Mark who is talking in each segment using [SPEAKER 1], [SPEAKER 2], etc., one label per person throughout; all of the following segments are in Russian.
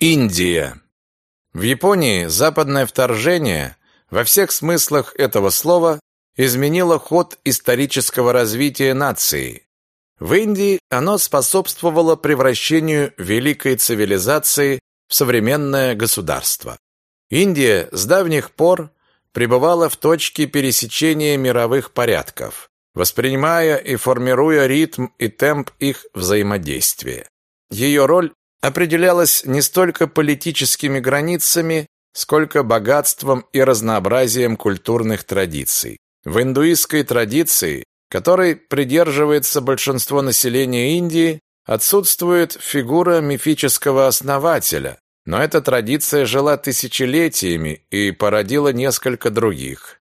[SPEAKER 1] Индия. В Японии западное вторжение во всех смыслах этого слова изменило ход исторического развития нации. В Индии оно способствовало превращению великой цивилизации в современное государство. Индия с давних пор пребывала в точке пересечения мировых порядков, воспринимая и формируя ритм и темп их взаимодействия. Ее роль определялась не столько политическими границами, сколько богатством и разнообразием культурных традиций. В индуистской традиции, которой придерживается большинство населения Индии, отсутствует фигура мифического основателя, но эта традиция жила тысячелетиями и породила несколько других.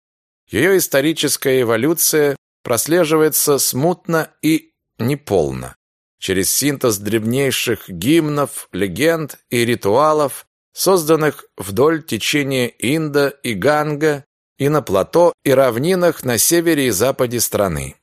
[SPEAKER 1] Ее историческая эволюция прослеживается смутно и неполно. Через синтез древнейших гимнов, легенд и ритуалов, созданных вдоль течения Инда и Ганга и на плато и равнинах на севере и западе страны.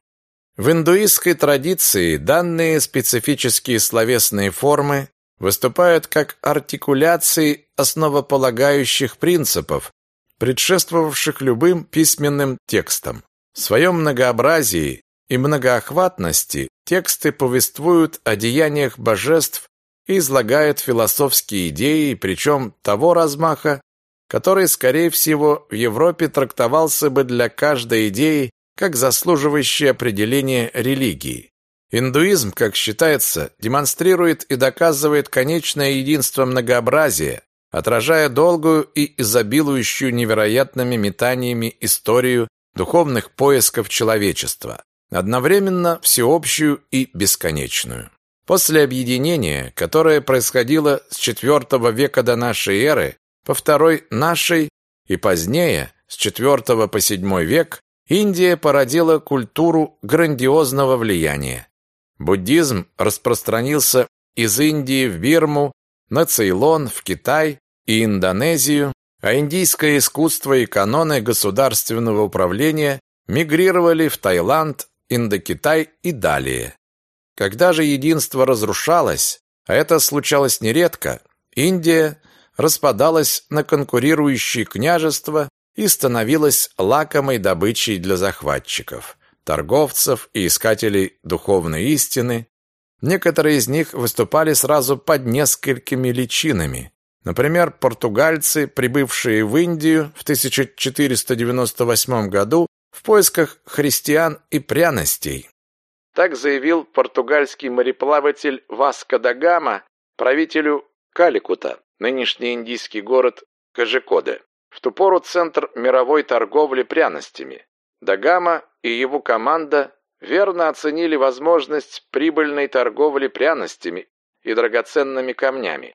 [SPEAKER 1] В индуистской традиции данные специфические словесные формы выступают как артикуляции основополагающих принципов, предшествовавших любым письменным текстам. В своем многообразии и многоохватности тексты повествуют о деяниях божеств и излагают философские идеи, причем того размаха, который, скорее всего, в Европе трактовался бы для каждой идеи как заслуживающее определение религии. Индуизм, как считается, демонстрирует и доказывает конечное единство многообразия, отражая долгую и изобилующую невероятными метаниями историю духовных поисков человечества, одновременно всеобщую и бесконечную. После объединения, которое происходило с IV века до нашей эры по второй нашей и позднее, с IV по VII век, Индия породила культуру грандиозного влияния. Буддизм распространился из Индии в Бирму, на Цейлон, в Китай и Индонезию, а индийское искусство и каноны государственного управления мигрировали в Таиланд, Индокитай и далее. Когда же единство разрушалось, а это случалось нередко, Индия распадалась на конкурирующие княжества и становилась лакомой добычей для захватчиков, торговцев и искателей духовной истины. Некоторые из них выступали сразу под несколькими личинами, Например, португальцы, прибывшие в Индию в 1498 году в поисках христиан и пряностей. Так заявил португальский мореплаватель Васко да Гама правителю Каликута, нынешний индийский город Кажикоде, в ту пору центр мировой торговли пряностями. Дагама и его команда верно оценили возможность прибыльной торговли пряностями и драгоценными камнями.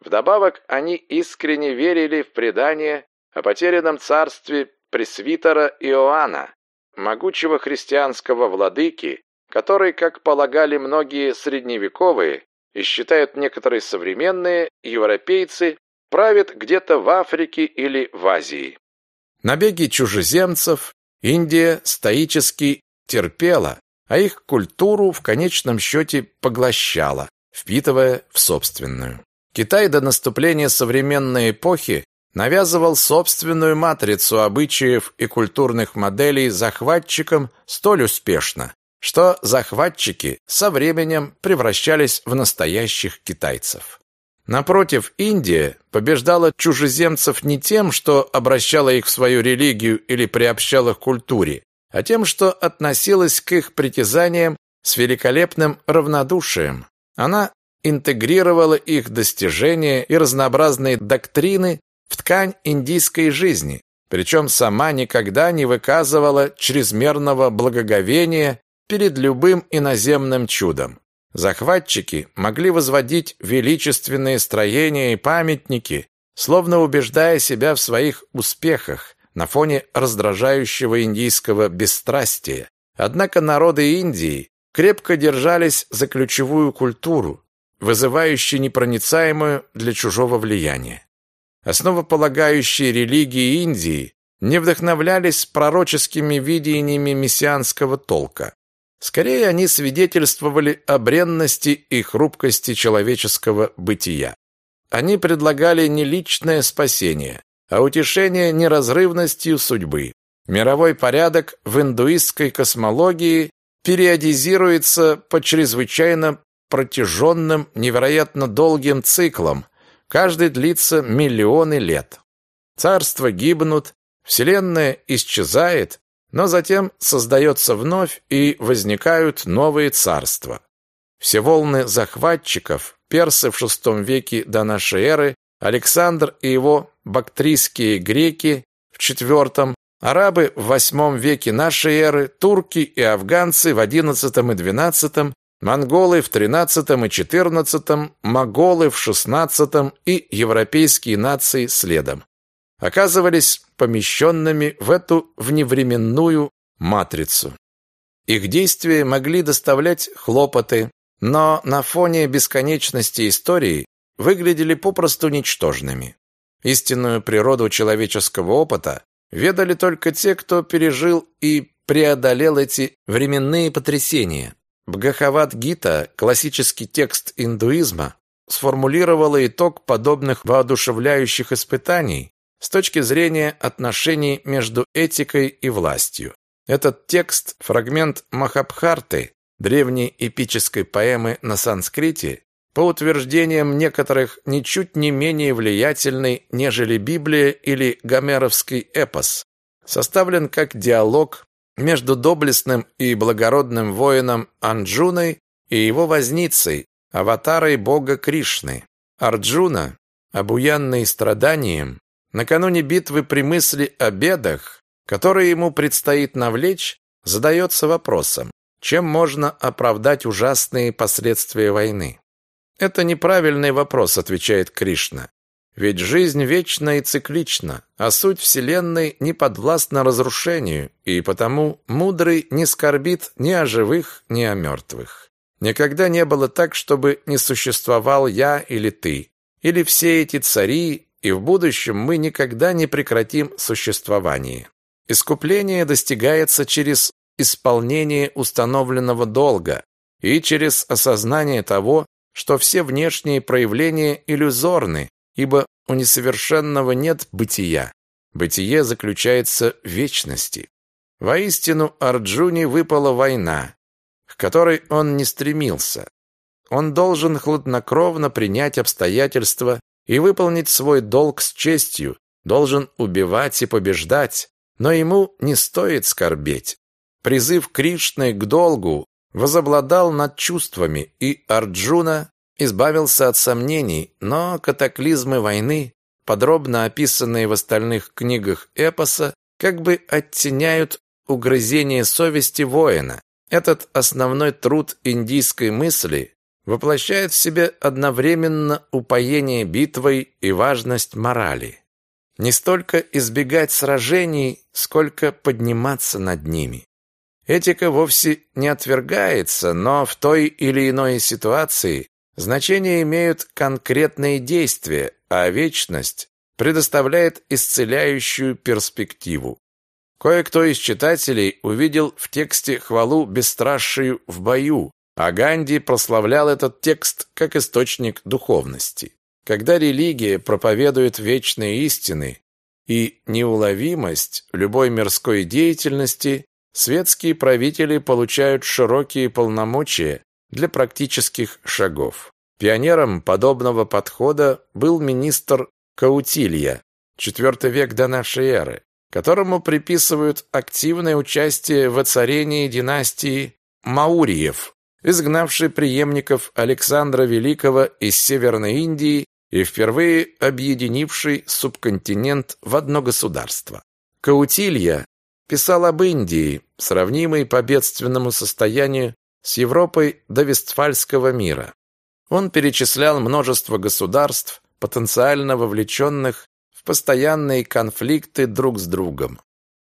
[SPEAKER 1] Вдобавок, они искренне верили в предание о потерянном царстве пресвитера Иоанна, могучего христианского владыки, который, как полагали многие средневековые и считают некоторые современные европейцы, правит где-то в Африке или в Азии. Набеги чужеземцев Индия стоически терпела, а их культуру в конечном счете поглощала, впитывая в собственную. Китай до наступления современной эпохи навязывал собственную матрицу обычаев и культурных моделей захватчикам столь успешно, что захватчики со временем превращались в настоящих китайцев. Напротив, Индия побеждала чужеземцев не тем, что обращала их в свою религию или приобщала к культуре, а тем, что относилась к их притязаниям с великолепным равнодушием. Она интегрировала их достижения и разнообразные доктрины в ткань индийской жизни, причем сама никогда не выказывала чрезмерного благоговения перед любым иноземным чудом. Захватчики могли возводить величественные строения и памятники, словно убеждая себя в своих успехах на фоне раздражающего индийского бесстрастия. Однако народы Индии крепко держались за ключевую культуру, вызывающий непроницаемую для чужого влияния. Основополагающие религии Индии не вдохновлялись пророческими видениями мессианского толка. Скорее, они свидетельствовали о бренности и хрупкости человеческого бытия. они предлагали не личное спасение, а утешение неразрывностью судьбы. Мировой порядок в индуистской космологии периодизируется по чрезвычайно протяженным, невероятно долгим циклам. Каждый длится миллионы лет. Царства гибнут, Вселенная исчезает, но затем создается вновь и возникают новые царства. Все волны захватчиков, персы в VI веке до нашей эры, Александр и его бактрийские греки в IV, арабы в VIII веке нашей эры, турки и афганцы в XI и XII, монголы в XIII и XIV, моголы в XVI и европейские нации следом оказывались помещенными в эту вневременную матрицу. Их действия могли доставлять хлопоты, но на фоне бесконечности истории выглядели попросту ничтожными. Истинную природу человеческого опыта ведали только те, кто пережил и преодолел эти временные потрясения. Бхагавад-гита, классический текст индуизма, сформулировала итог подобных воодушевляющих испытаний, с точки зрения отношений между этикой и властью. Этот текст – фрагмент Махабхарты, древней эпической поэмы на санскрите, по утверждениям некоторых ничуть не менее влиятельный, нежели Библия или гомеровский эпос, составлен как диалог между доблестным и благородным воином Анджуной и его возницей, аватарой бога Кришны. Арджуна, обуянный страданием, Накануне битвы при мысли о бедах, которые ему предстоит навлечь, задается вопросом, чем можно оправдать ужасные последствия войны. Это неправильный вопрос, отвечает Кришна. Ведь жизнь вечна и циклична, а суть Вселенной не подвластна разрушению, и потому мудрый не скорбит ни о живых, ни о мертвых. Никогда не было так, чтобы не существовал я или ты, или все эти цари и в будущем мы никогда не прекратим существование. Искупление достигается через исполнение установленного долга и через осознание того, что все внешние проявления иллюзорны, ибо у несовершенного нет бытия. Бытие заключается в вечности. Воистину Арджуне выпала война, к которой он не стремился. Он должен хладнокровно принять обстоятельства и выполнить свой долг с честью, должен убивать и побеждать, но ему не стоит скорбеть. Призыв Кришны к долгу возобладал над чувствами, и Арджуна избавился от сомнений, но катаклизмы войны, подробно описанные в остальных книгах эпоса, как бы оттеняют угрызение совести воина. Этот основной труд индийской мысли воплощает в себе одновременно упоение битвой и важность морали. Не столько избегать сражений, сколько подниматься над ними. Этика вовсе не отвергается, но в той или иной ситуации значение имеют конкретные действия, а вечность предоставляет исцеляющую перспективу. Кое-кто из читателей увидел в тексте хвалу бесстрашию в бою, а Ганди прославлял этот текст как источник духовности. Когда религия проповедует вечные истины и неуловимость любой мирской деятельности, светские правители получают широкие полномочия для практических шагов. Пионером подобного подхода был министр Каутилья, IV век до нашей эры, которому приписывают активное участие в оцарении династии Мауриев изгнавший преемников Александра Великого из Северной Индии и впервые объединивший субконтинент в одно государство. Каутилья писал об Индии, сравнимой по бедственному состоянию с Европой до Вестфальского мира. Он перечислял множество государств, потенциально вовлеченных в постоянные конфликты друг с другом.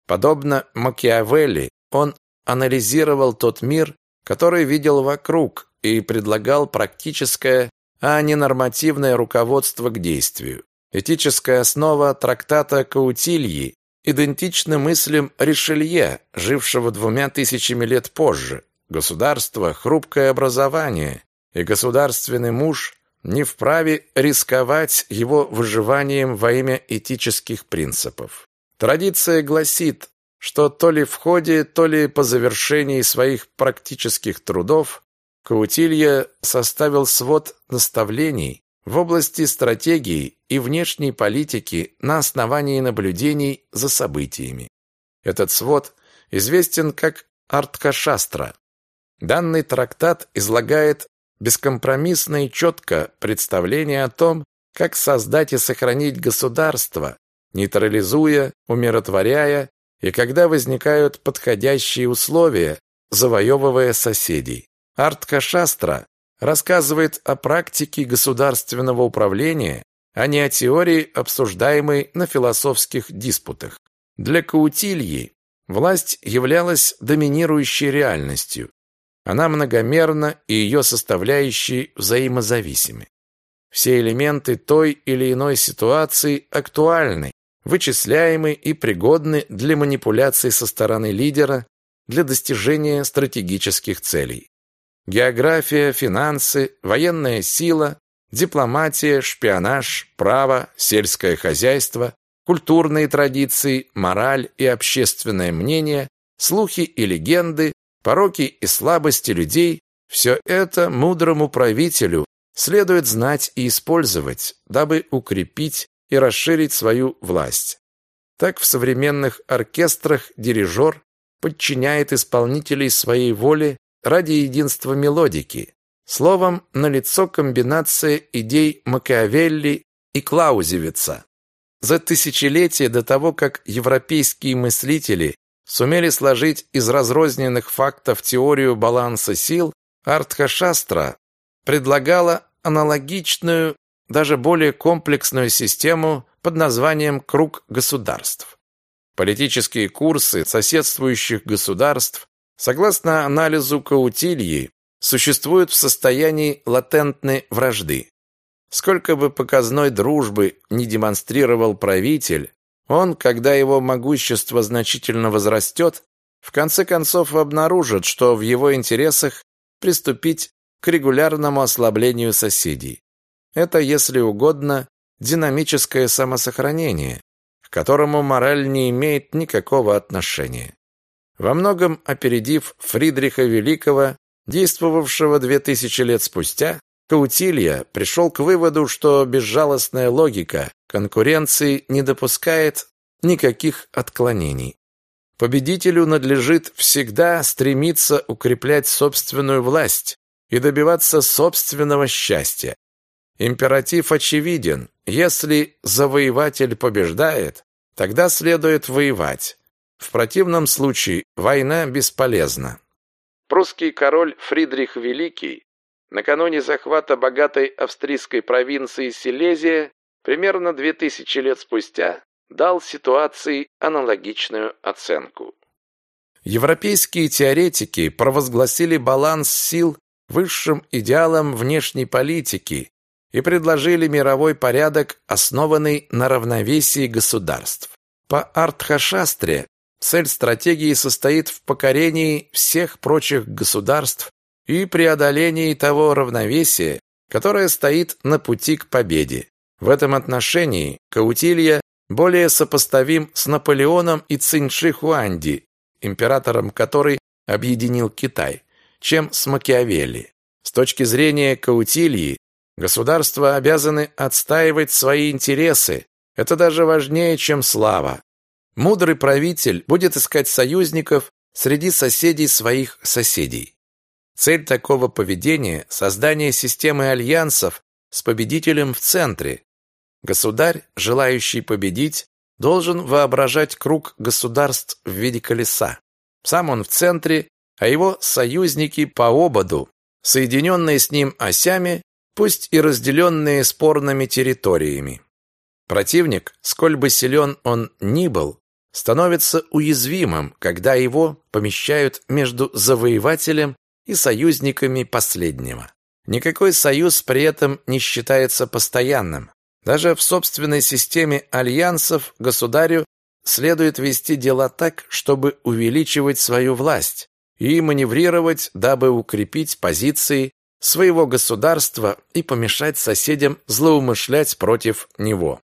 [SPEAKER 1] Подобно Макиавелли, он анализировал тот мир, который видел вокруг и предлагал практическое, а не нормативное руководство к действию. Этическая основа трактата Каутильи идентична мыслям Ришелье, жившего двумя тысячами лет позже. Государство – хрупкое образование, и государственный муж не вправе рисковать его выживанием во имя этических принципов. Традиция гласит, что то ли в ходе, то ли по завершении своих практических трудов Каутилья составил свод наставлений в области стратегии и внешней политики на основании наблюдений за событиями. Этот свод известен как Арткашастра. Данный трактат излагает бескомпромиссно и четко представление о том, как создать и сохранить государство, нейтрализуя, умиротворяя и когда возникают подходящие условия, завоевывая соседей. Арткашастра рассказывает о практике государственного управления, а не о теории, обсуждаемой на философских диспутах. Для Каутильи власть являлась доминирующей реальностью. Она многомерна, и ее составляющие взаимозависимы. Все элементы той или иной ситуации актуальны, вычисляемы и пригодны для манипуляций со стороны лидера для достижения стратегических целей. География, финансы, военная сила, дипломатия, шпионаж, право, сельское хозяйство, культурные традиции, мораль и общественное мнение, слухи и легенды, пороки и слабости людей – все это мудрому правителю следует знать и использовать, дабы укрепить и расширить свою власть. Так в современных оркестрах дирижер подчиняет исполнителей своей воле ради единства мелодики. Словом, налицо комбинация идей Макиавелли и Клаузевица. За тысячелетия до того, как европейские мыслители сумели сложить из разрозненных фактов теорию баланса сил, Артхашастра предлагала аналогичную, даже более комплексную систему под названием «Круг государств». Политические курсы соседствующих государств согласно анализу Каутильи, существуют в состоянии латентной вражды. Сколько бы показной дружбы не демонстрировал правитель, он, когда его могущество значительно возрастет, в конце концов обнаружит, что в его интересах приступить к регулярному ослаблению соседей. Это, если угодно, динамическое самосохранение, к которому мораль не имеет никакого отношения во многом опередив Фридриха Великого, действовавшего две тысячи лет спустя, Каутилья пришел к выводу, что безжалостная логика конкуренции не допускает никаких отклонений. Победителю надлежит всегда стремиться укреплять собственную власть и добиваться собственного счастья. Императив очевиден. Если завоеватель побеждает, тогда следует воевать. В противном случае война бесполезна. Прусский король Фридрих Великий накануне захвата богатой австрийской провинции Силезия примерно 2000 лет спустя дал ситуации аналогичную оценку. Европейские теоретики провозгласили баланс сил высшим идеалом внешней политики и предложили мировой порядок, основанный на равновесии государств. По Артхашастре Цель стратегии состоит в покорении всех прочих государств и преодолении того равновесия, которое стоит на пути к победе. В этом отношении Каутилья более сопоставим с Наполеоном и Цинши Хуанди, императором который объединил Китай, чем с Макиавелли. С точки зрения Каутильи, государства обязаны отстаивать свои интересы. Это даже важнее, чем слава. Мудрый правитель будет искать союзников среди соседей своих соседей. Цель такого поведения – создание системы альянсов с победителем в центре. Государь, желающий победить, должен воображать круг государств в виде колеса. Сам он в центре, а его союзники по ободу, соединенные с ним осями, пусть и разделенные спорными территориями. Противник, сколь бы силен он ни был, становится уязвимым, когда его помещают между завоевателем и союзниками последнего. Никакой союз при этом не считается постоянным. Даже в собственной системе альянсов государю следует вести дела так, чтобы увеличивать свою власть и маневрировать, дабы укрепить позиции своего государства и помешать соседям злоумышлять против него.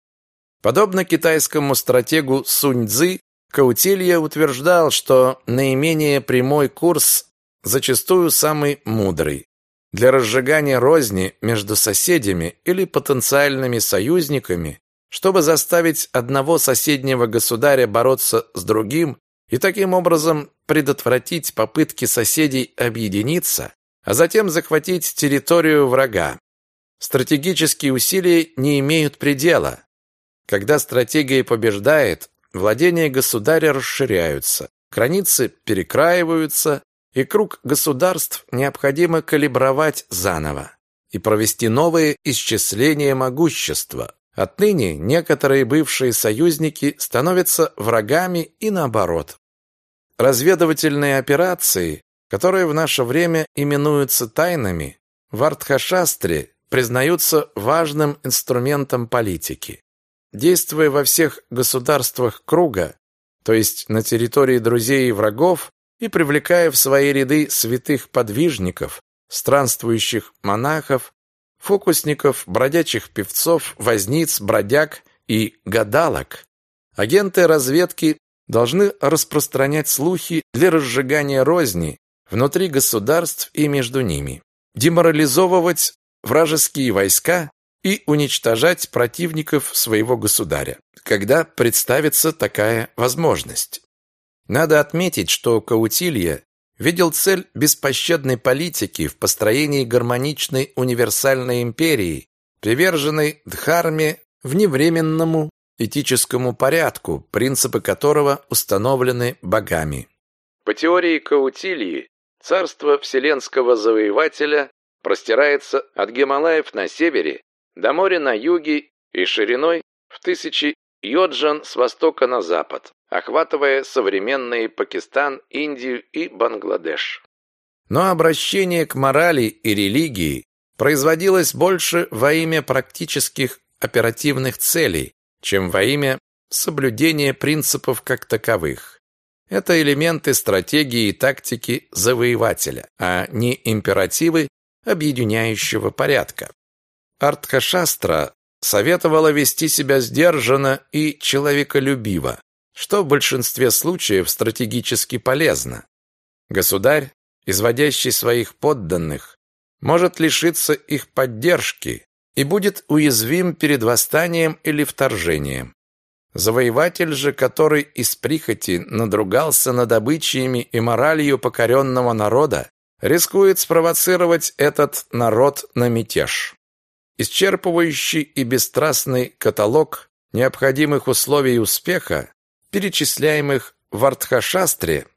[SPEAKER 1] Подобно китайскому стратегу Сунь Цзы, Каутилья утверждал, что наименее прямой курс зачастую самый мудрый. Для разжигания розни между соседями или потенциальными союзниками, чтобы заставить одного соседнего государя бороться с другим и таким образом предотвратить попытки соседей объединиться, а затем захватить территорию врага. Стратегические усилия не имеют предела. Когда стратегия побеждает, владения государя расширяются, границы перекраиваются, и круг государств необходимо калибровать заново и провести новые исчисления могущества. Отныне некоторые бывшие союзники становятся врагами и наоборот. Разведывательные операции, которые в наше время именуются тайнами, в Артхашастре признаются важным инструментом политики. Действуя во всех государствах круга, то есть на территории друзей и врагов, и привлекая в свои ряды святых подвижников, странствующих монахов, фокусников, бродячих певцов, возниц, бродяг и гадалок. Агенты разведки должны распространять слухи для разжигания розни внутри государств и между ними, деморализовывать вражеские войска и уничтожать противников своего государя, когда представится такая возможность. Надо отметить, что Каутилья видел цель беспощадной политики в построении гармоничной универсальной империи, приверженной Дхарме вневременному этическому порядку, принципы которого установлены богами. По теории Каутильи, царство вселенского завоевателя простирается от Гималаев на севере до моря на юге и шириной в тысячи йоджан с востока на запад охватывая современные Пакистан, Индию и Бангладеш. Но обращение к морали и религии производилось больше во имя практических оперативных целей, чем во имя соблюдения принципов как таковых. Это элементы стратегии и тактики завоевателя, а не императивы объединяющего порядка. Артхашастра советовала вести себя сдержанно и человеколюбиво, что в большинстве случаев стратегически полезно. Государь, изводящий своих подданных, может лишиться их поддержки и будет уязвим перед восстанием или вторжением. Завоеватель же, который из прихоти надругался над обычаями и моралью покоренного народа, рискует спровоцировать этот народ на мятеж. Исчерпывающий и бесстрастный каталог необходимых условий успеха перечисляемых в Артхашастре,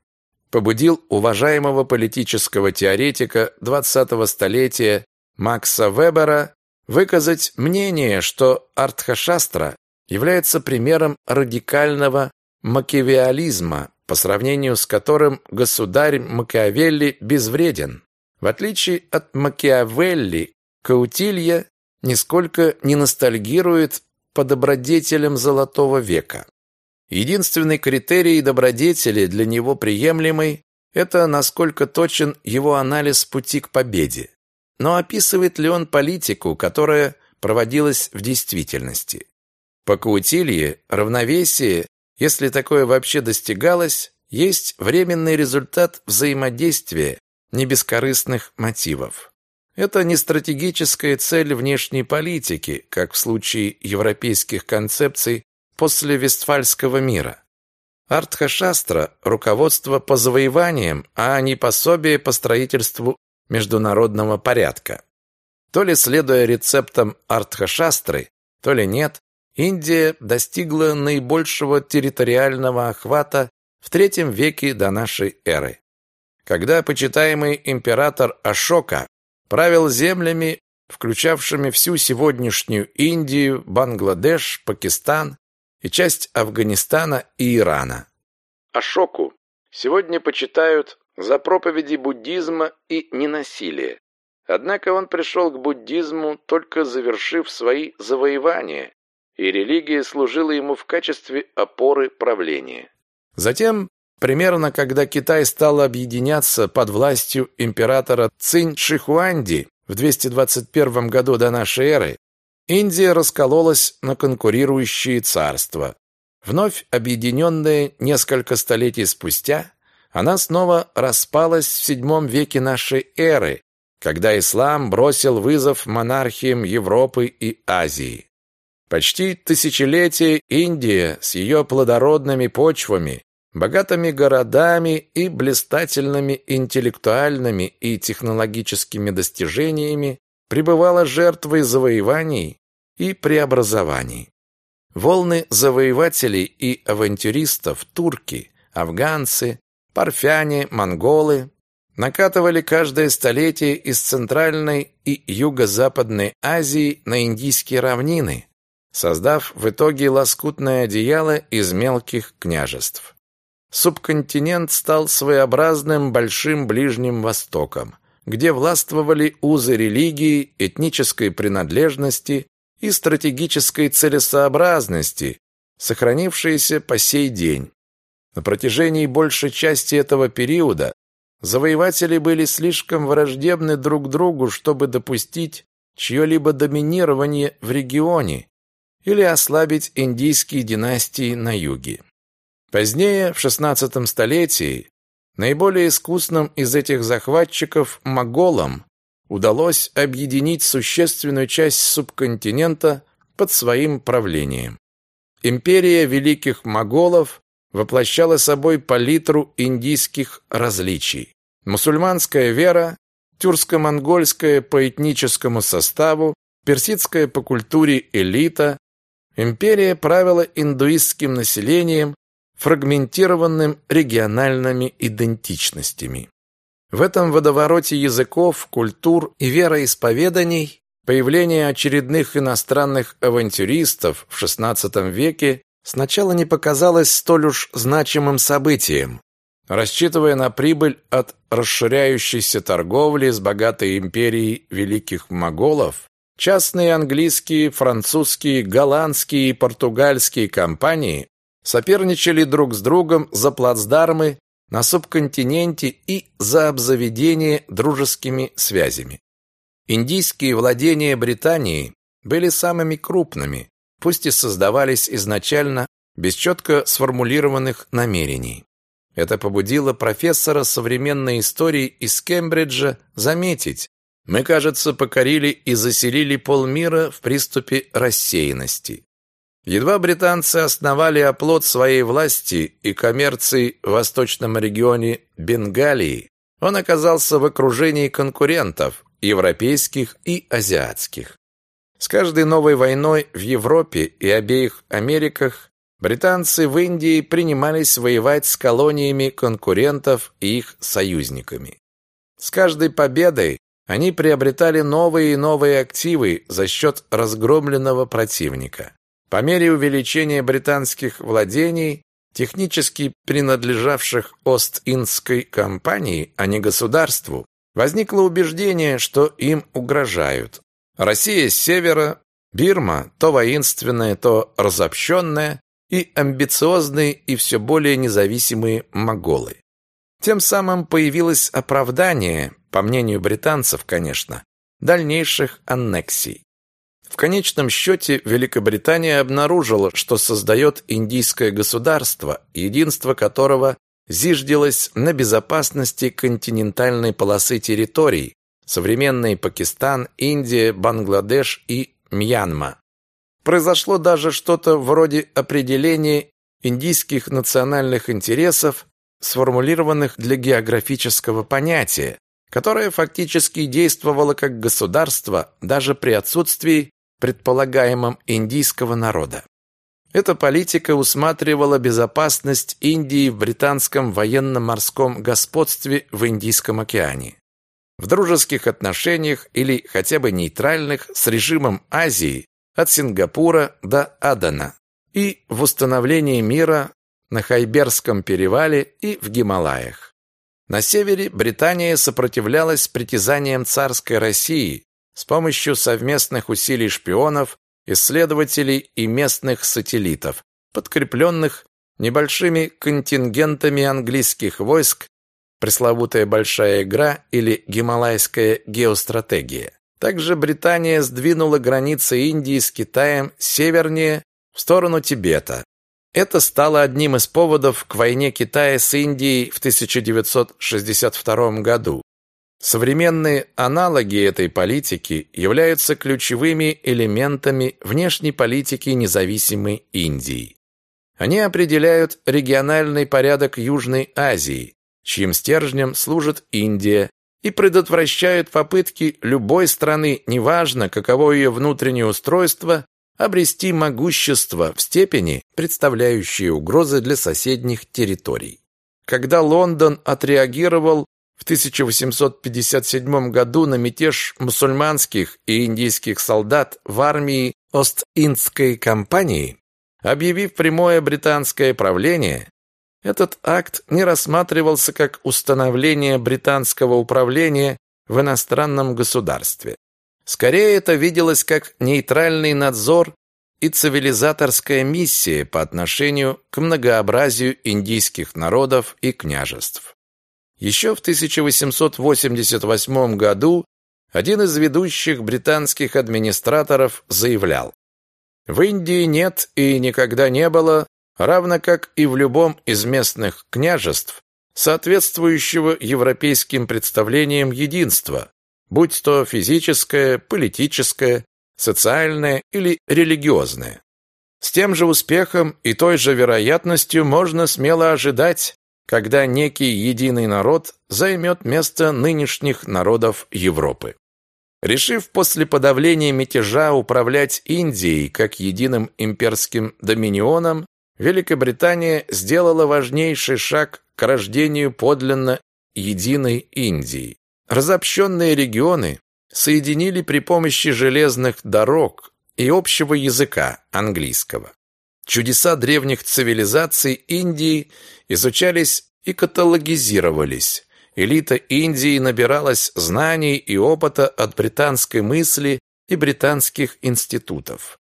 [SPEAKER 1] побудил уважаемого политического теоретика 20-го столетия Макса Вебера выказать мнение, что Артхашастра является примером радикального макиавеллизма, по сравнению с которым государь Макиавелли безвреден. В отличие от Макиавелли, Каутилья нисколько не ностальгирует по добродетелям Золотого века. Единственный критерий добродетели для него приемлемый – это насколько точен его анализ пути к победе. Но описывает ли он политику, которая проводилась в действительности? По Каутилье равновесие, если такое вообще достигалось, есть временный результат взаимодействия небескорыстных мотивов. Это не стратегическая цель внешней политики, как в случае европейских концепций после Вестфальского мира. Артхашастра – руководство по завоеваниям, а не пособие по строительству международного порядка. То ли следуя рецептам Артхашастры, то ли нет, Индия достигла наибольшего территориального охвата в третьем веке до нашей эры. Когда почитаемый император Ашока правил землями, включавшими всю сегодняшнюю Индию, Бангладеш, Пакистан, и часть Афганистана и Ирана. Ашоку сегодня почитают за проповеди буддизма и ненасилия. Однако он пришел к буддизму, только завершив свои завоевания, и религия служила ему в качестве опоры правления. Затем, примерно когда Китай стал объединяться под властью императора Цинь Шихуанди, в 221 году до нашей эры, Индия раскололась на конкурирующие царства. Вновь объединенная несколько столетий спустя, она снова распалась в VII веке нашей эры, когда ислам бросил вызов монархиям Европы и Азии. Почти тысячелетие Индия с ее плодородными почвами, богатыми городами и блистательными интеллектуальными и технологическими достижениями пребывала жертвой завоеваний и преобразований. Волны завоевателей и авантюристов, турки, афганцы, парфяне, монголы накатывали каждое столетие из Центральной и Юго-Западной Азии на Индийские равнины, создав в итоге лоскутное одеяло из мелких княжеств. Субконтинент стал своеобразным Большим Ближним Востоком, где властвовали узы религии, этнической принадлежности и стратегической целесообразности, сохранившиеся по сей день. На протяжении большей части этого периода завоеватели были слишком враждебны друг другу, чтобы допустить чье-либо доминирование в регионе или ослабить индийские династии на юге. Позднее, в XVI столетии, наиболее искусным из этих захватчиков моголам удалось объединить существенную часть субконтинента под своим правлением. Империя великих моголов воплощала собой палитру индийских различий. Мусульманская вера, тюркско-монгольская по этническому составу, персидская по культуре элита, империя правила индуистским населением, фрагментированным региональными идентичностями. В этом водовороте языков, культур и вероисповеданий появление очередных иностранных авантюристов в XVI веке сначала не показалось столь уж значимым событием. Рассчитывая на прибыль от расширяющейся торговли с богатой империей великих моголов, частные английские, французские, голландские и португальские компании соперничали друг с другом за плацдармы на субконтиненте и за обзаведение дружескими связями. Индийские владения Британии были самыми крупными, пусть и создавались изначально без четко сформулированных намерений. Это побудило профессора современной истории из Кембриджа заметить, мы, кажется, покорили и заселили полмира в приступе рассеянности. Едва британцы основали оплот своей власти и коммерции в восточном регионе Бенгалии, он оказался в окружении конкурентов, европейских и азиатских. С каждой новой войной в Европе и обеих Америках британцы в Индии принимались воевать с колониями конкурентов и их союзниками. С каждой победой они приобретали новые и новые активы за счет разгромленного противника. По мере увеличения британских владений, технически принадлежавших Ост-Индской компании, а не государству, возникло убеждение, что им угрожают. Россия с севера, Бирма, то воинственная, то разобщенная, и амбициозные и все более независимые моголы. Тем самым появилось оправдание, по мнению британцев, конечно, дальнейших аннексий. В конечном счете Великобритания обнаружила, что создает индийское государство, единство которого зиждилось на безопасности континентальной полосы территорий, современный Пакистан, Индия, Бангладеш и Мьянма. Произошло даже что-то вроде определения индийских национальных интересов, сформулированных для географического понятия, которое фактически действовало как государство даже при отсутствии предполагаемом индийского народа. Эта политика усматривала безопасность Индии в британском военно-морском господстве в Индийском океане в дружеских отношениях или хотя бы нейтральных с режимом Азии от Сингапура до Адана и в установлении мира на Хайберском перевале и в Гималаях. На севере Британия сопротивлялась притязаниям царской России с помощью совместных усилий шпионов, исследователей и местных сателлитов, подкрепленных небольшими контингентами английских войск пресловутая большая игра или гималайская геостратегия. Также Британия сдвинула границы Индии с Китаем севернее в сторону Тибета. Это стало одним из поводов к войне Китая с Индией в 1962 году. Современные аналоги этой политики являются ключевыми элементами внешней политики независимой Индии. Они определяют региональный порядок Южной Азии, чьим стержнем служит Индия, и предотвращают попытки любой страны, неважно, каково ее внутреннее устройство, обрести могущество в степени, представляющей угрозы для соседних территорий. Когда Лондон отреагировал в 1857 году на мятеж мусульманских и индийских солдат в армии Ост-Индской компании, объявив прямое британское правление, этот акт не рассматривался как установление британского управления в иностранном государстве. Скорее это виделось как нейтральный надзор и цивилизаторская миссия по отношению к многообразию индийских народов и княжеств. Еще в 1888 году один из ведущих британских администраторов заявлял, «В Индии нет и никогда не было равно как и в любом из местных княжеств, соответствующего европейским представлениям единства, будь то физическое, политическое, социальное или религиозное. С тем же успехом и той же вероятностью можно смело ожидать, когда некий единый народ займет место нынешних народов Европы. Решив после подавления мятежа управлять Индией как единым имперским доминионом, Великобритания сделала важнейший шаг к рождению подлинно единой Индии. Разобщенные регионы соединили при помощи железных дорог и общего языка английского. Чудеса древних цивилизаций Индии изучались и каталогизировались. Элита Индии набиралась знаний и опыта от британской мысли и британских институтов.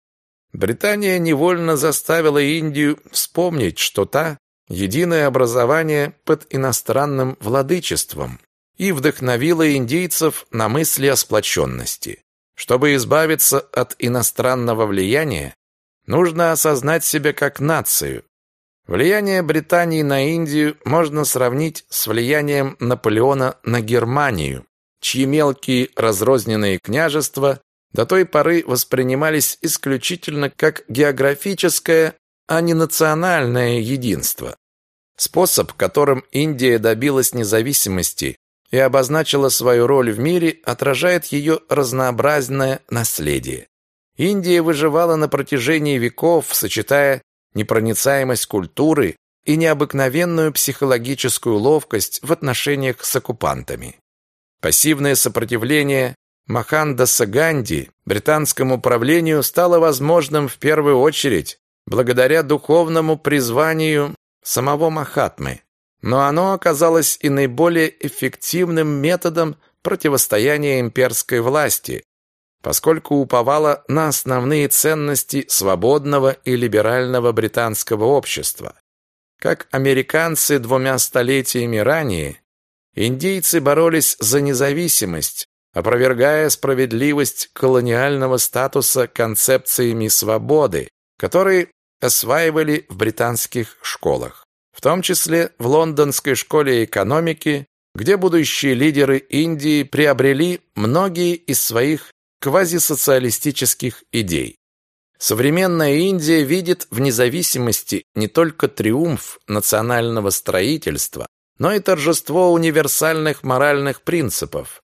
[SPEAKER 1] Британия невольно заставила Индию вспомнить, что та – единое образование под иностранным владычеством, и вдохновила индийцев на мысли о сплоченности. Чтобы избавиться от иностранного влияния, нужно осознать себя как нацию. Влияние Британии на Индию можно сравнить с влиянием Наполеона на Германию, чьи мелкие разрозненные княжества до той поры воспринимались исключительно как географическое, а не национальное единство. Способ, которым Индия добилась независимости и обозначила свою роль в мире, отражает ее разнообразное наследие. Индия выживала на протяжении веков, сочетая непроницаемость культуры и необыкновенную психологическую ловкость в отношениях с оккупантами. Пассивное сопротивление Махандаса Ганди британскому правлению стало возможным в первую очередь благодаря духовному призванию самого Махатмы, но оно оказалось и наиболее эффективным методом противостояния имперской власти, поскольку уповало на основные ценности свободного и либерального британского общества. Как американцы двумя столетиями ранее, индийцы боролись за независимость, опровергая справедливость колониального статуса концепциями свободы, которые осваивали в британских школах, в том числе в Лондонской школе экономики, где будущие лидеры Индии приобрели многие из своих квазисоциалистических идей. Современная Индия видит в независимости не только триумф национального строительства, но и торжество универсальных моральных принципов,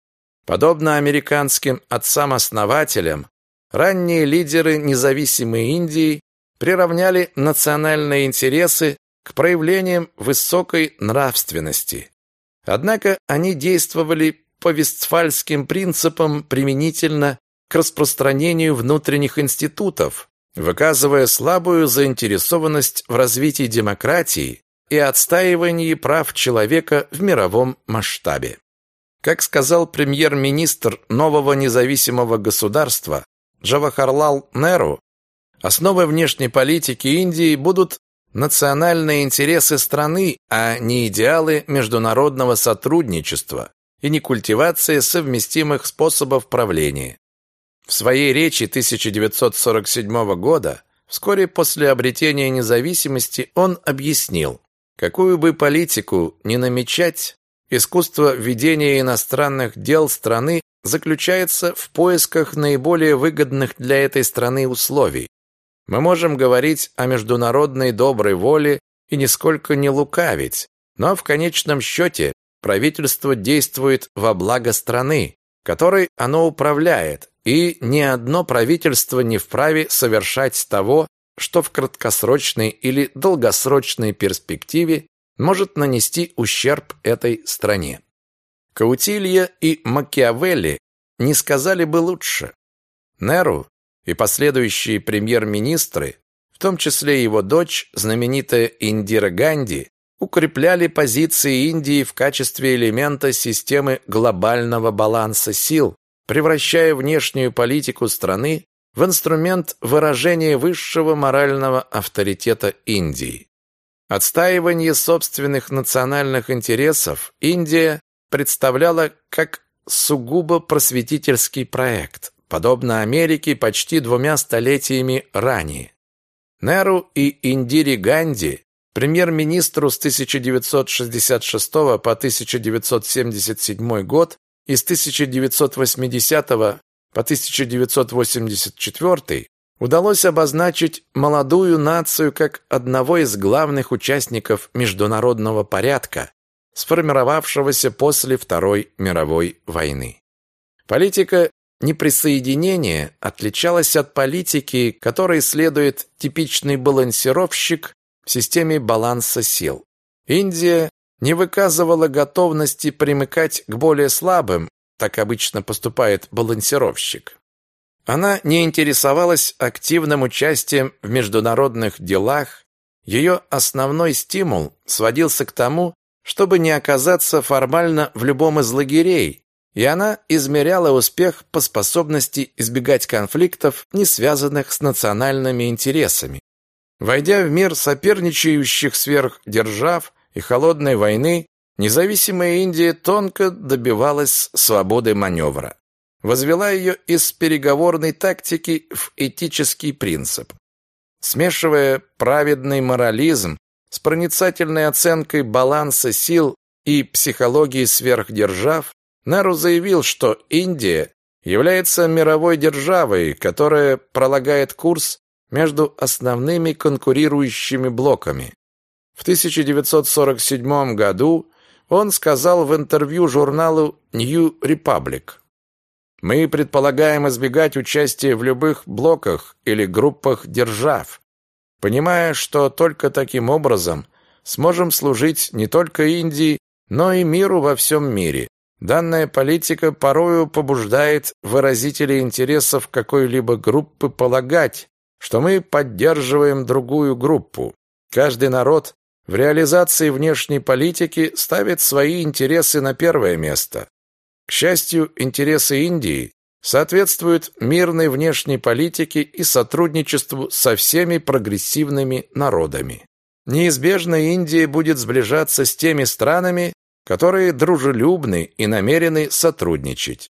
[SPEAKER 1] Подобно американским отцам-основателям, ранние лидеры независимой Индии приравняли национальные интересы к проявлениям высокой нравственности. Однако они действовали по вестфальским принципам применительно распространению внутренних институтов, выказывая слабую заинтересованность в развитии демократии и отстаивании прав человека в мировом масштабе. Как сказал премьер-министр нового независимого государства Джавахарлал Неру, основой внешней политики Индии будут национальные интересы страны, а не идеалы международного сотрудничества и не культивация совместимых способов правления. В своей речи 1947 года, вскоре после обретения независимости, он объяснил, какую бы политику ни намечать, искусство ведения иностранных дел страны заключается в поисках наиболее выгодных для этой страны условий. Мы можем говорить о международной доброй воле и нисколько не лукавить, но в конечном счете правительство действует во благо страны, которой оно управляет, и ни одно правительство не вправе совершать того, что в краткосрочной или долгосрочной перспективе может нанести ущерб этой стране. Каутилья и Макиавелли не сказали бы лучше. Неру и последующие премьер-министры, в том числе его дочь, знаменитая Индира Ганди, укрепляли позиции Индии в качестве элемента системы глобального баланса сил, превращая внешнюю политику страны в инструмент выражения высшего морального авторитета Индии. Отстаивание собственных национальных интересов Индия представляла как сугубо просветительский проект, подобно Америке почти двумя столетиями ранее. Неру и Индире Ганди, премьер-министру с 1966 по 1977 год и с 1980 по 1984, удалось обозначить молодую нацию как одного из главных участников международного порядка, сформировавшегося после Второй мировой войны. Политика неприсоединения отличалась от политики, которой следует типичный балансировщик в системе баланса сил. Индия не выказывала готовности примыкать к более слабым, так обычно поступает балансировщик. Она не интересовалась активным участием в международных делах, ее основной стимул сводился к тому, чтобы не оказаться формально в любом из лагерей, и она измеряла успех по способности избегать конфликтов, не связанных с национальными интересами. Войдя в мир соперничающих сверхдержав и холодной войны, независимая Индия тонко добивалась свободы маневра. Возвела ее из переговорной тактики в этический принцип. Смешивая праведный морализм с проницательной оценкой баланса сил и психологии сверхдержав, Нару заявил, что Индия является мировой державой, которая пролагает курс между основными конкурирующими блоками. В 1947 году он сказал в интервью журналу New Republic: "Мы предполагаем избегать участия в любых блоках или группах держав, понимая, что только таким образом сможем служить не только Индии, но и миру во всем мире. Данная политика порою побуждает выразителей интересов какой-либо группы полагать, что мы поддерживаем другую группу. Каждый народ в реализации внешней политики ставит свои интересы на первое место. К счастью, интересы Индии соответствует мирной внешней политике и сотрудничеству со всеми прогрессивными народами. Неизбежно Индия будет сближаться с теми странами, которые дружелюбны и намерены сотрудничать.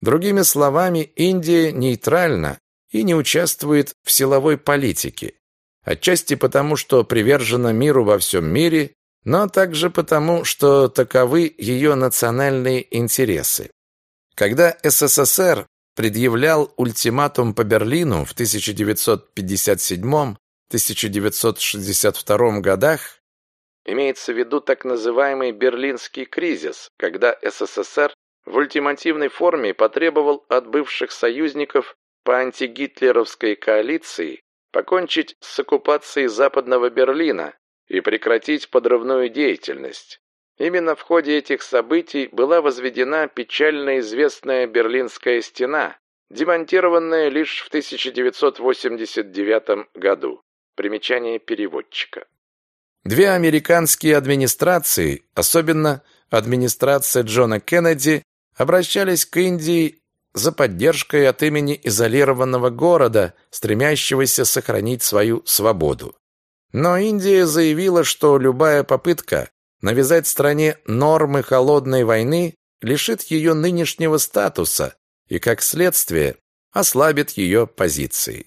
[SPEAKER 1] Другими словами, Индия нейтральна и не участвует в силовой политике. Отчасти потому, что привержена миру во всем мире, но также потому, что таковы ее национальные интересы. Когда СССР предъявлял ультиматум по Берлину в 1957-1962 годах, имеется в виду так называемый Берлинский кризис, когда СССР в ультимативной форме потребовал от бывших союзников по антигитлеровской коалиции покончить с оккупацией Западного Берлина и прекратить подрывную деятельность. Именно в ходе этих событий была возведена печально известная Берлинская стена, демонтированная лишь в 1989 году. Примечание переводчика. Две американские администрации, особенно администрация Джона Кеннеди, обращались к Индии за поддержкой от имени изолированного города, стремящегося сохранить свою свободу. Но Индия заявила, что любая попытка навязать стране нормы холодной войны лишит ее нынешнего статуса и, как следствие, ослабит ее позиции.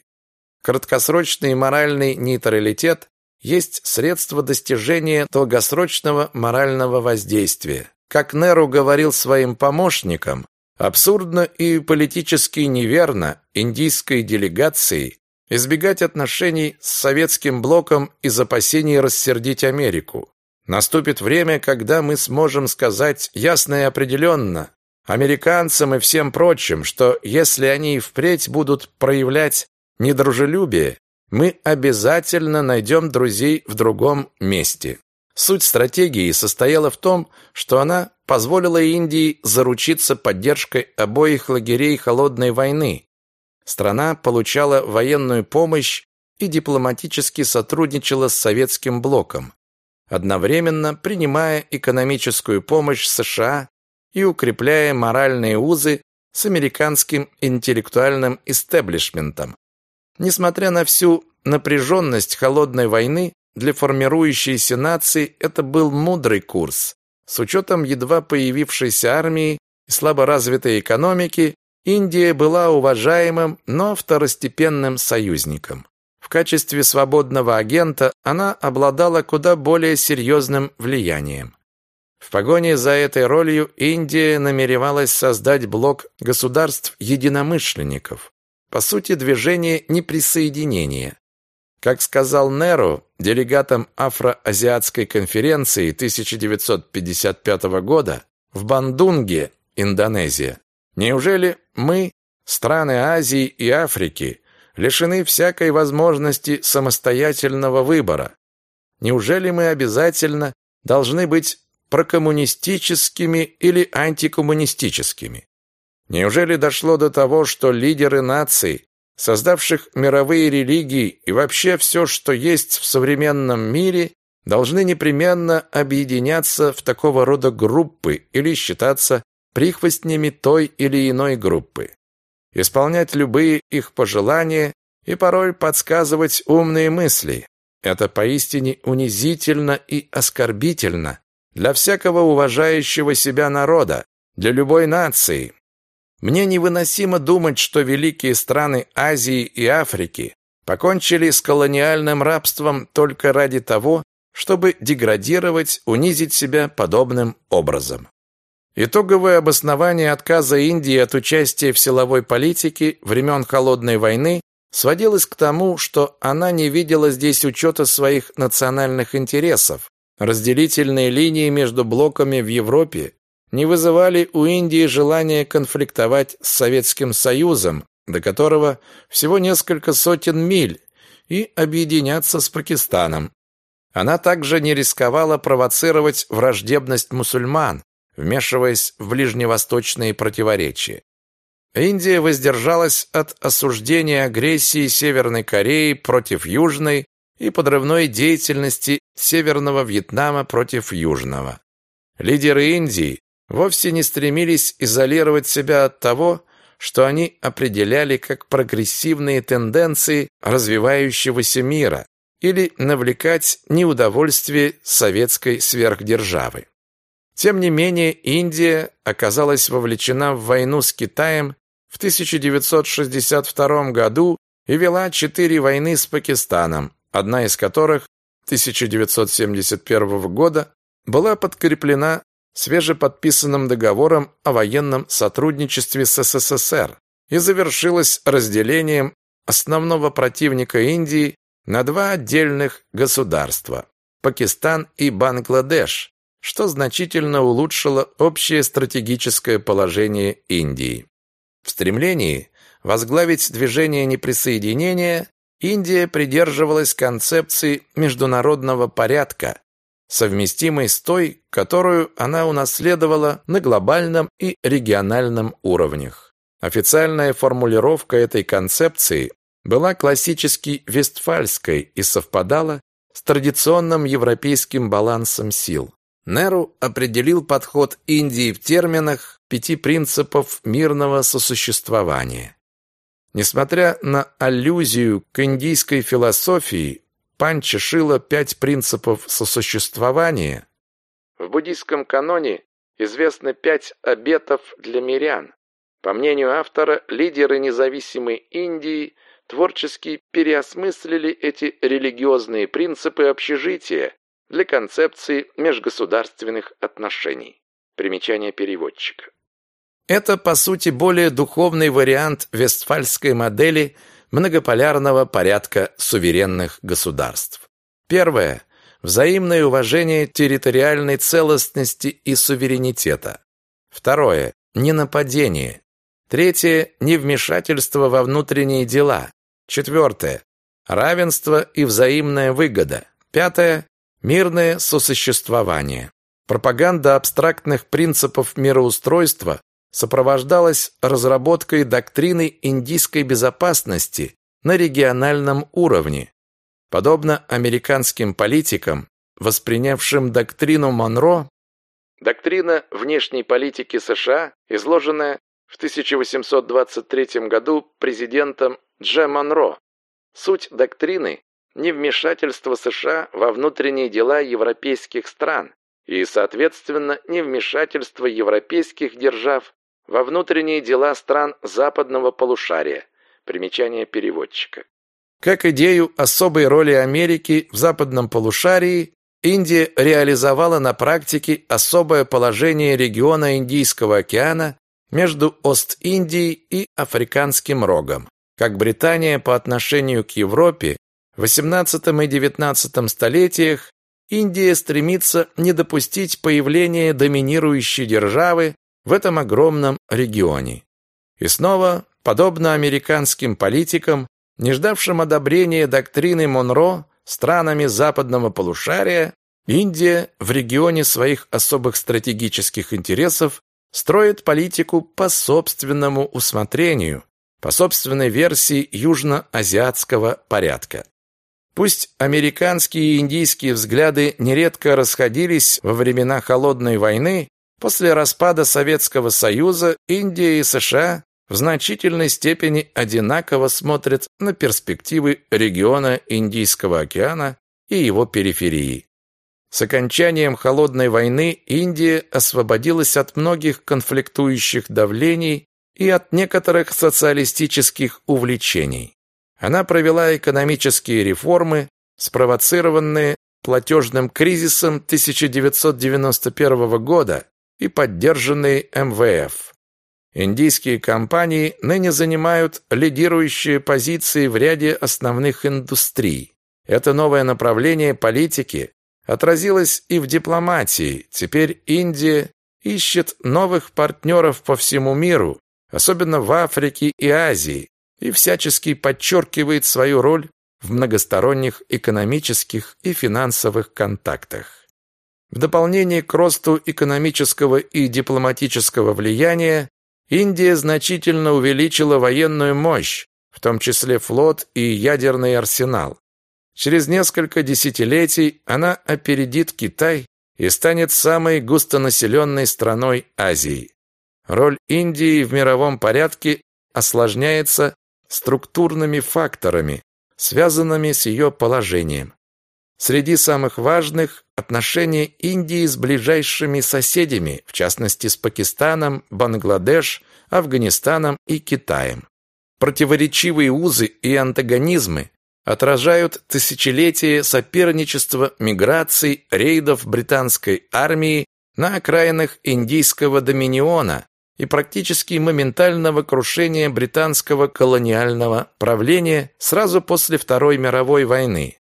[SPEAKER 1] Краткосрочный моральный нейтралитет есть средство достижения долгосрочного морального воздействия. Как Неру говорил своим помощникам, абсурдно и политически неверно индийской делегации избегать отношений с советским блоком из опасений рассердить Америку. Наступит время, когда мы сможем сказать ясно и определенно американцам и всем прочим, что если они впредь будут проявлять недружелюбие, мы обязательно найдем друзей в другом месте. Суть стратегии состояла в том, что она позволила Индии заручиться поддержкой обоих лагерей холодной войны. Страна получала военную помощь и дипломатически сотрудничала с советским блоком, одновременно принимая экономическую помощь США и укрепляя моральные узы с американским интеллектуальным истеблишментом. Несмотря на всю напряженность холодной войны, для формирующейся нации это был мудрый курс. С учетом едва появившейся армии и слаборазвитой экономики, Индия была уважаемым, но второстепенным союзником. В качестве свободного агента она обладала куда более серьезным влиянием. В погоне за этой ролью Индия намеревалась создать блок государств-единомышленников, по сути, движение неприсоединения. Как сказал Неру, делегатам Афроазиатской конференции 1955 года в Бандунге, Индонезия, неужели мы, страны Азии и Африки, лишены всякой возможности самостоятельного выбора? Неужели мы обязательно должны быть прокоммунистическими или антикоммунистическими? Неужели дошло до того, что лидеры наций, создавших мировые религии и вообще все, что есть в современном мире, должны непременно объединяться в такого рода группы или считаться прихвостнями той или иной группы, исполнять любые их пожелания и порой подсказывать умные мысли. Это поистине унизительно и оскорбительно для всякого уважающего себя народа, для любой нации, мне невыносимо думать, что великие страны Азии и Африки покончили с колониальным рабством только ради того, чтобы деградировать, унизить себя подобным образом. Итоговое обоснование отказа Индии от участия в силовой политике времен Холодной войны сводилось к тому, что она не видела здесь учета своих национальных интересов. Разделительные линии между блоками в Европе не вызывали у Индии желания конфликтовать с Советским Союзом, до которого всего несколько сотен миль, и объединяться с Пакистаном. Она также не рисковала провоцировать враждебность мусульман, вмешиваясь в ближневосточные противоречия. Индия воздержалась от осуждения агрессии Северной Кореи против Южной и подрывной деятельности Северного Вьетнама против Южного. Лидеры Индии вовсе не стремились изолировать себя от того, что они определяли как прогрессивные тенденции развивающегося мира или навлекать неудовольствие советской сверхдержавы. Тем не менее, Индия оказалась вовлечена в войну с Китаем в 1962 году и вела четыре войны с Пакистаном, одна из которых 1971 года была подкреплена свежеподписанным договором о военном сотрудничестве с СССР и завершилась разделением основного противника Индии на два отдельных государства – Пакистан и Бангладеш, что значительно улучшило общее стратегическое положение Индии. В стремлении возглавить движение неприсоединения Индия придерживалась концепции международного порядка, совместимой с той, которую она унаследовала на глобальном и региональном уровнях. Официальная формулировка этой концепции была классически вестфальской и совпадала с традиционным европейским балансом сил. Неру определил подход Индии в терминах пяти принципов мирного сосуществования. Несмотря на аллюзию к индийской философии, Панча Шила пять принципов сосуществования. В буддийском каноне известны пять обетов для мирян. По мнению автора, лидеры независимой Индии творчески переосмыслили эти религиозные принципы общежития для концепции межгосударственных отношений. Примечание переводчика. Это, по сути, более духовный вариант вестфальской модели многополярного порядка суверенных государств. Первое – взаимное уважение территориальной целостности и суверенитета. Второе – ненападение. Третье – невмешательство во внутренние дела. Четвертое – равенство и взаимная выгода. Пятое – мирное сосуществование. Пропаганда абстрактных принципов мироустройства сопровождалась разработкой доктрины индийской безопасности на региональном уровне. Подобно американским политикам, воспринявшим доктрину Монро, доктрина внешней политики США, изложенная в 1823 году президентом Дже Монро. Суть доктрины – невмешательство США во внутренние дела европейских стран и, соответственно, невмешательство европейских держав во внутренние дела стран западного полушария. Примечание переводчика. Как идею особой роли Америки в западном полушарии, Индия реализовала на практике особое положение региона Индийского океана между Ост-Индией и Африканским рогом. Как Британия по отношению к Европе в XVIII и XIX столетиях Индия стремится не допустить появления доминирующей державы в этом огромном регионе. И снова, подобно американским политикам, не ждавшим одобрения доктрины Монро странами западного полушария, Индия в регионе своих особых стратегических интересов строит политику по собственному усмотрению, по собственной версии южноазиатского порядка. Пусть американские и индийские взгляды нередко расходились во времена Холодной войны, После распада Советского Союза Индия и США в значительной степени одинаково смотрят на перспективы региона Индийского океана и его периферии. С окончанием Холодной войны Индия освободилась от многих конфликтующих давлений и от некоторых социалистических увлечений. Она провела экономические реформы, спровоцированные платежным кризисом 1991 года, и поддержанные МВФ. Индийские компании ныне занимают лидирующие позиции в ряде основных индустрий. Это новое направление политики отразилось и в дипломатии. Теперь Индия ищет новых партнеров по всему миру, особенно в Африке и Азии, и всячески подчеркивает свою роль в многосторонних экономических и финансовых контактах. В дополнение к росту экономического и дипломатического влияния, Индия значительно увеличила военную мощь, в том числе флот и ядерный арсенал. Через несколько десятилетий она опередит Китай и станет самой густонаселенной страной Азии. Роль Индии в мировом порядке осложняется структурными факторами, связанными с ее положением. Среди самых важных – отношения Индии с ближайшими соседями, в частности с Пакистаном, Бангладеш, Афганистаном и Китаем. Противоречивые узы и антагонизмы отражают тысячелетия соперничества, миграций, рейдов британской армии на окраинах индийского доминиона и практически моментального крушения британского колониального правления сразу после Второй мировой войны.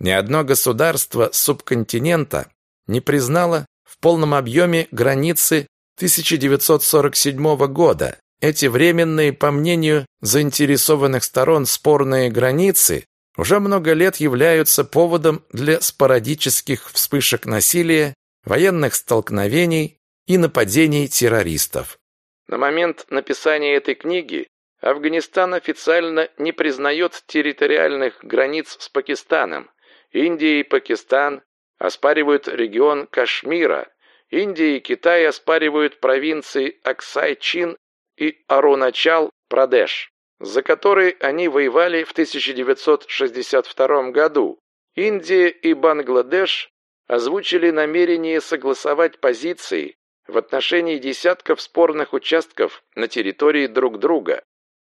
[SPEAKER 1] Ни одно государство субконтинента не признало в полном объеме границы 1947 года. Эти временные, по мнению заинтересованных сторон, спорные границы уже много лет являются поводом для спорадических вспышек насилия, военных столкновений и нападений террористов. На момент написания этой книги Афганистан официально не признает территориальных границ с Пакистаном, Индия и Пакистан оспаривают регион Кашмира, Индия и Китай оспаривают провинции Аксай-Чин и Аруначал-Прадеш, за которые они воевали в 1962 году. Индия и Бангладеш озвучили намерение согласовать позиции в отношении десятков спорных участков на территории друг друга,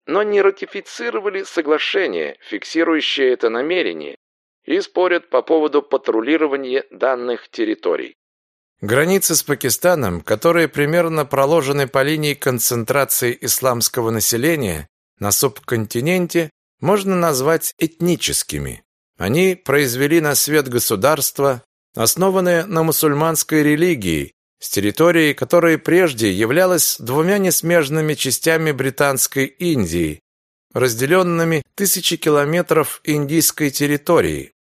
[SPEAKER 1] но не ратифицировали соглашение, фиксирующее это намерение, и спорят по поводу патрулирования данных территорий. Границы с Пакистаном, которые примерно проложены по линии концентрации исламского населения на субконтиненте, можно назвать этническими. Они произвели на свет государство, основанное на мусульманской религии, с территорией, которая прежде являлась двумя несмежными частями британской Индии, разделенными тысячи километров индийской территории.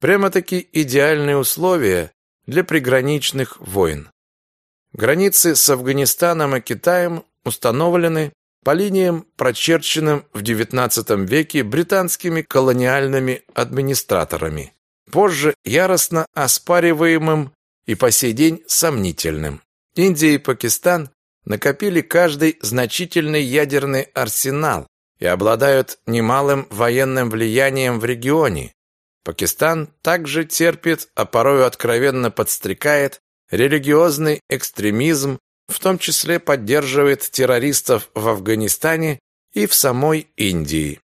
[SPEAKER 1] Прямо-таки идеальные условия для приграничных войн. Границы с Афганистаном и Китаем установлены по линиям, прочерченным в XIX веке британскими колониальными администраторами, позже яростно оспариваемым и по сей день сомнительным. Индия и Пакистан накопили каждый значительный ядерный арсенал и обладают немалым военным влиянием в регионе. Пакистан также терпит, а порой откровенно подстрекает религиозный экстремизм, в том числе поддерживает террористов в Афганистане и в самой Индии.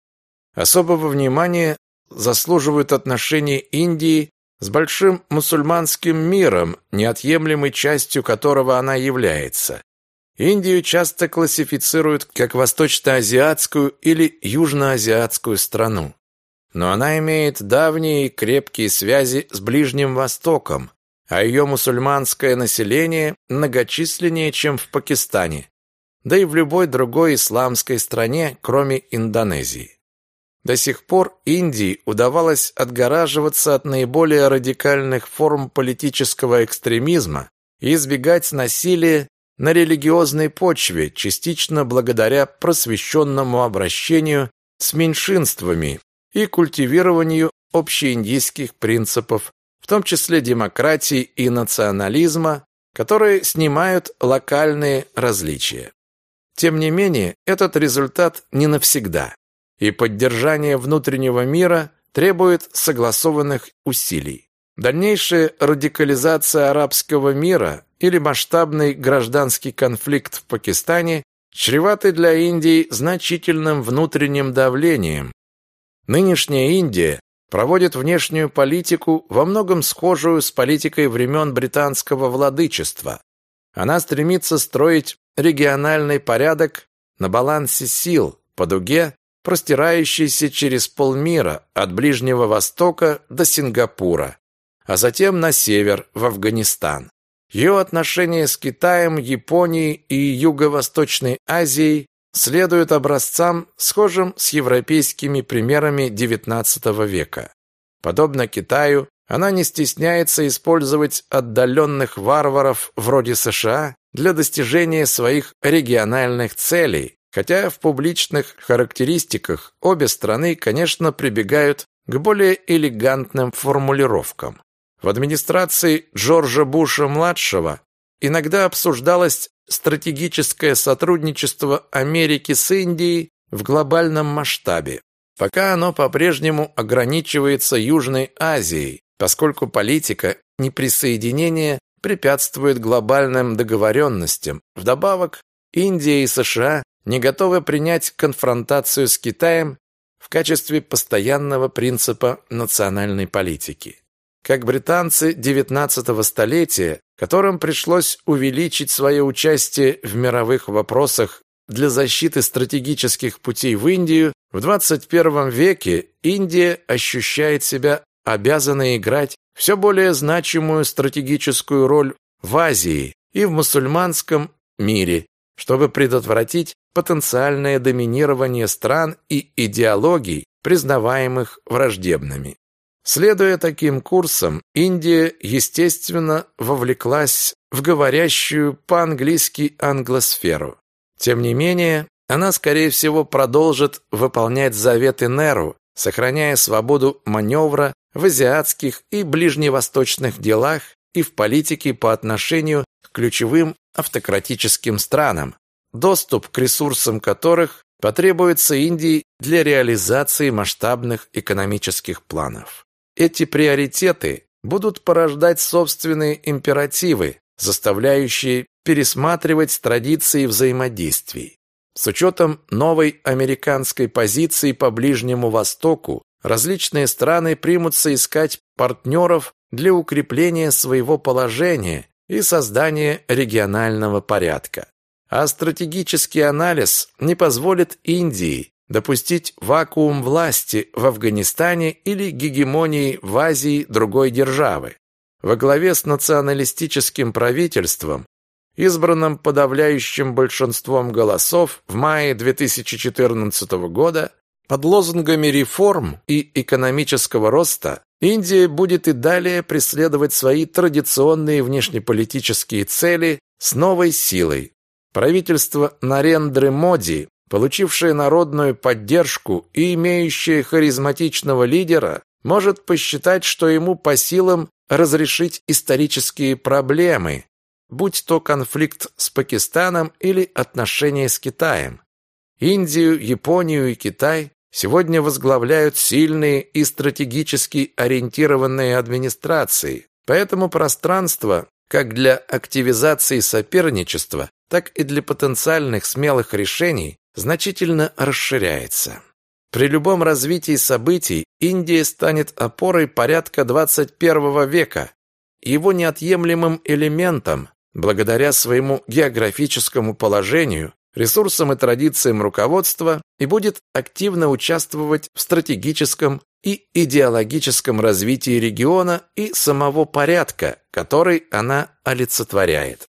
[SPEAKER 1] Особого внимания заслуживают отношения Индии с большим мусульманским миром, неотъемлемой частью которого она является. Индию часто классифицируют как восточноазиатскую или южноазиатскую страну. Но она имеет давние и крепкие связи с Ближним Востоком, а ее мусульманское население многочисленнее, чем в Пакистане, да и в любой другой исламской стране, кроме Индонезии. До сих пор Индии удавалось отгораживаться от наиболее радикальных форм политического экстремизма и избегать насилия на религиозной почве, частично благодаря просвещенному обращению с меньшинствами и культивированию общеиндийских принципов, в том числе демократии и национализма, которые снимают локальные различия. Тем не менее, этот результат не навсегда и поддержание внутреннего мира требует согласованных усилий. Дальнейшая радикализация арабского мира или масштабный гражданский конфликт в Пакистане чреваты для Индии значительным внутренним давлением. Нынешняя Индия проводит внешнюю политику во многом схожую с политикой времен британского владычества. Она стремится строить региональный порядок на балансе сил по дуге, простирающийся через полмира от Ближнего Востока до Сингапура, а затем на север, в Афганистан. Ее отношения с Китаем, Японией и Юго-Восточной Азией следуют образцам, схожим с европейскими примерами XIX века. Подобно Китаю, она не стесняется использовать отдаленных варваров вроде США для достижения своих региональных целей, Хотя в публичных характеристиках обе страны, конечно, прибегают к более элегантным формулировкам. В администрации Джорджа Буша-младшего иногда обсуждалось стратегическое сотрудничество Америки с Индией в глобальном масштабе, пока оно по-прежнему ограничивается Южной Азией, поскольку политика неприсоединения препятствует глобальным договоренностям. Вдобавок, Индия и США не готовы принять конфронтацию с Китаем в качестве постоянного принципа национальной политики. Как британцы XIX столетия, которым пришлось увеличить свое участие в мировых вопросах для защиты стратегических путей в Индию, в 21 веке Индия ощущает себя обязанной играть все более значимую стратегическую роль в Азии и в мусульманском мире, чтобы предотвратить потенциальное доминирование стран и идеологий, признаваемых враждебными. Следуя таким курсам, Индия, естественно, вовлеклась в говорящую по-английски англосферу. Тем не менее, она, скорее всего, продолжит выполнять заветы Неру, сохраняя свободу маневра в азиатских и ближневосточных делах и в политике по отношению к ключевым автократическим странам, доступ к ресурсам которых потребуется Индии для реализации масштабных экономических планов. Эти приоритеты будут порождать собственные императивы, заставляющие пересматривать традиции взаимодействий. С учетом новой американской позиции по Ближнему Востоку, различные страны примутся искать партнеров для укрепления своего положения и создания регионального порядка. А стратегический анализ не позволит Индии допустить вакуум власти в Афганистане или гегемонии в Азии другой державы. Во главе с националистическим правительством, избранным подавляющим большинством голосов в мае 2014 года, под лозунгами реформ и экономического роста Индия будет и далее преследовать свои традиционные внешнеполитические цели с новой силой. Правительство Нарендры Моди получившее народную поддержку и имеющее харизматичного лидера, может посчитать, что ему по силам разрешить исторические проблемы, будь то конфликт с Пакистаном или отношения с Китаем. Индию, Японию и Китай сегодня возглавляют сильные и стратегически ориентированные администрации, поэтому пространство как для активизации соперничества, так и для потенциальных смелых решений значительно расширяется. При любом развитии событий Индия станет опорой порядка 21 века, его неотъемлемым элементом, благодаря своему географическому положению, ресурсам и традициям руководства и будет активно участвовать в стратегическом и идеологическом развитии региона и самого порядка, который она олицетворяет.